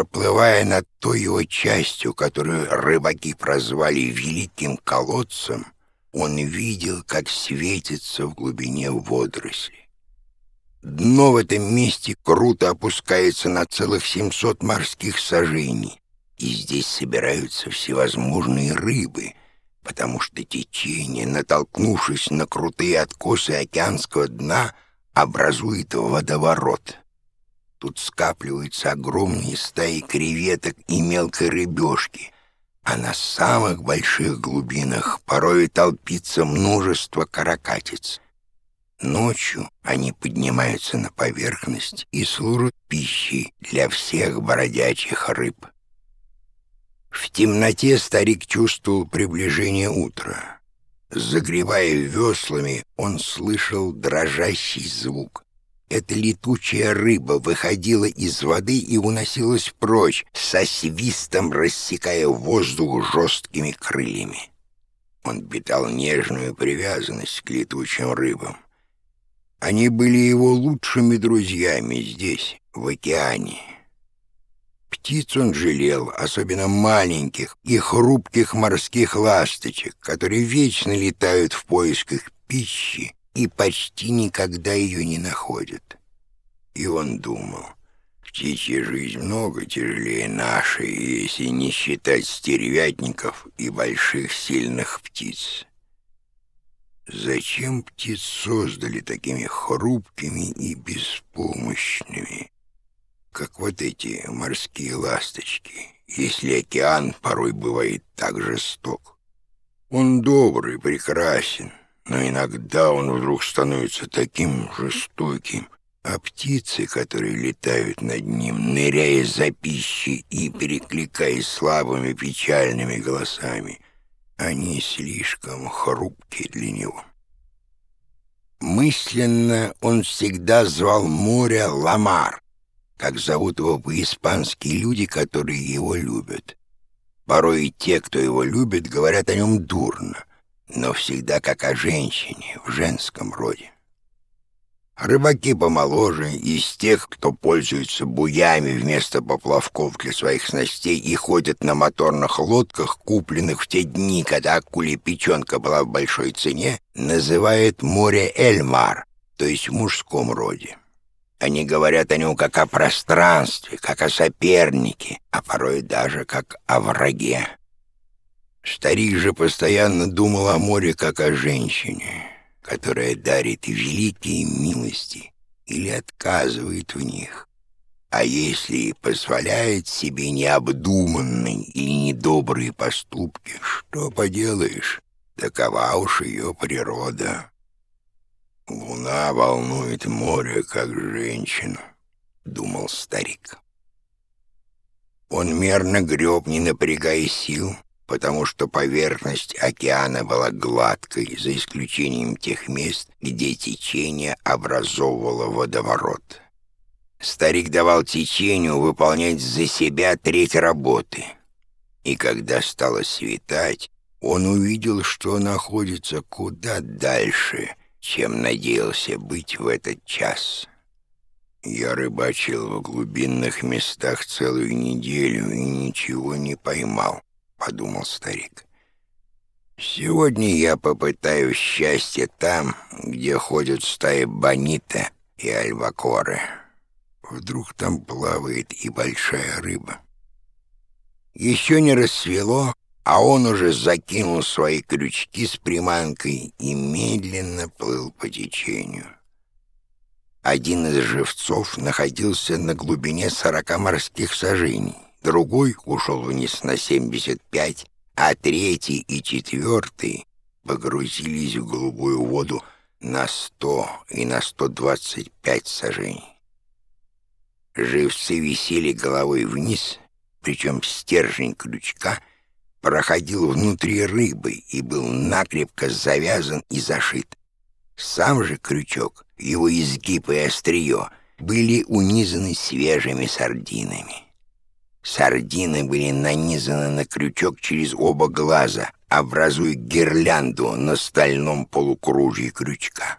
Проплывая над той его частью, которую рыбаки прозвали «великим колодцем», он видел, как светится в глубине водоросли. Дно в этом месте круто опускается на целых 700 морских сажений, и здесь собираются всевозможные рыбы, потому что течение, натолкнувшись на крутые откосы океанского дна, образует водоворот. Тут скапливаются огромные стаи креветок и мелкой рыбешки, а на самых больших глубинах порой толпится множество каракатиц. Ночью они поднимаются на поверхность и служат пищей для всех бродячих рыб. В темноте старик чувствовал приближение утра. Загревая веслами, он слышал дрожащий звук. Эта летучая рыба выходила из воды и уносилась прочь, со свистом рассекая воздух жесткими крыльями. Он питал нежную привязанность к летучим рыбам. Они были его лучшими друзьями здесь, в океане. Птиц он жалел, особенно маленьких и хрупких морских ласточек, которые вечно летают в поисках пищи и почти никогда ее не находят. И он думал, птичья жизнь много тяжелее нашей, если не считать стервятников и больших сильных птиц. Зачем птиц создали такими хрупкими и беспомощными, как вот эти морские ласточки, если океан порой бывает так жесток? Он добрый, прекрасен, но иногда он вдруг становится таким жестоким, а птицы, которые летают над ним, ныряя за пищей и перекликаясь слабыми печальными голосами, они слишком хрупкие для него. Мысленно он всегда звал море Ламар, как зовут его по-испански люди, которые его любят. Порой и те, кто его любит, говорят о нем дурно но всегда как о женщине в женском роде. Рыбаки помоложе, из тех, кто пользуется буями вместо поплавков для своих снастей и ходят на моторных лодках, купленных в те дни, когда акулия печенка была в большой цене, называют море Эльмар, то есть в мужском роде. Они говорят о нем как о пространстве, как о сопернике, а порой даже как о враге. Старик же постоянно думал о море как о женщине, которая дарит великие милости или отказывает в них. А если и позволяет себе необдуманные или недобрые поступки, что поделаешь, такова уж ее природа. Луна волнует море, как женщину, — думал старик. Он мерно греб, не напрягая сил, — потому что поверхность океана была гладкой, за исключением тех мест, где течение образовывало водоворот. Старик давал течению выполнять за себя треть работы. И когда стало светать, он увидел, что находится куда дальше, чем надеялся быть в этот час. Я рыбачил в глубинных местах целую неделю и ничего не поймал подумал старик. «Сегодня я попытаюсь счастье там, где ходят стаи бонита и альбакоры. Вдруг там плавает и большая рыба». Еще не рассвело, а он уже закинул свои крючки с приманкой и медленно плыл по течению. Один из живцов находился на глубине сорока морских сажений другой ушел вниз на 75, а третий и четвертый погрузились в голубую воду на 100 и на 125 сажений. Живцы висели головой вниз, причем стержень крючка проходил внутри рыбы и был накрепко завязан и зашит. Сам же крючок, его изгиб и острие были унизаны свежими сардинами. Сардины были нанизаны на крючок через оба глаза, образуя гирлянду на стальном полукружии крючка.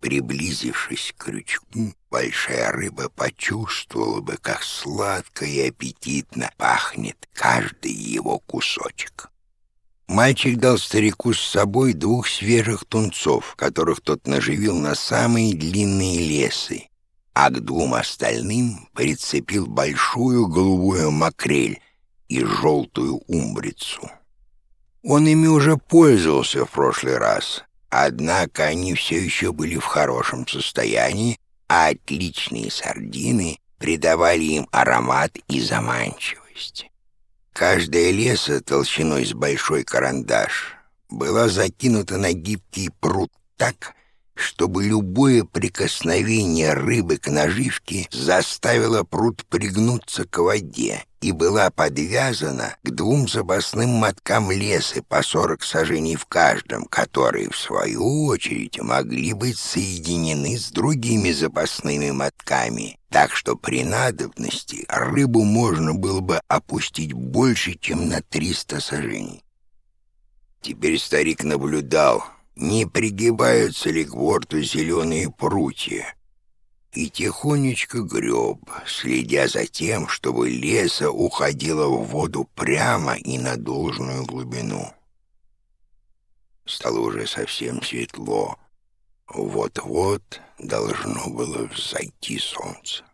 Приблизившись к крючку, большая рыба почувствовала бы, как сладко и аппетитно пахнет каждый его кусочек. Мальчик дал старику с собой двух свежих тунцов, которых тот наживил на самые длинные лесы, а к двум остальным прицепил большую голубую макрель и желтую умбрицу. Он ими уже пользовался в прошлый раз, однако они все еще были в хорошем состоянии, а отличные сардины придавали им аромат и заманчивость. Каждая леса толщиной с большой карандаш была закинута на гибкий пруд так, чтобы любое прикосновение рыбы к наживке заставило пруд пригнуться к воде и была подвязана к двум запасным моткам леса по сорок сажений в каждом, которые, в свою очередь, могли быть соединены с другими запасными мотками, так что при надобности рыбу можно было бы опустить больше, чем на триста сажений. Теперь старик наблюдал — не пригибаются ли к борту зеленые прутья, и тихонечко греб, следя за тем, чтобы леса уходила в воду прямо и на должную глубину. Стало уже совсем светло. Вот-вот должно было взойти солнце.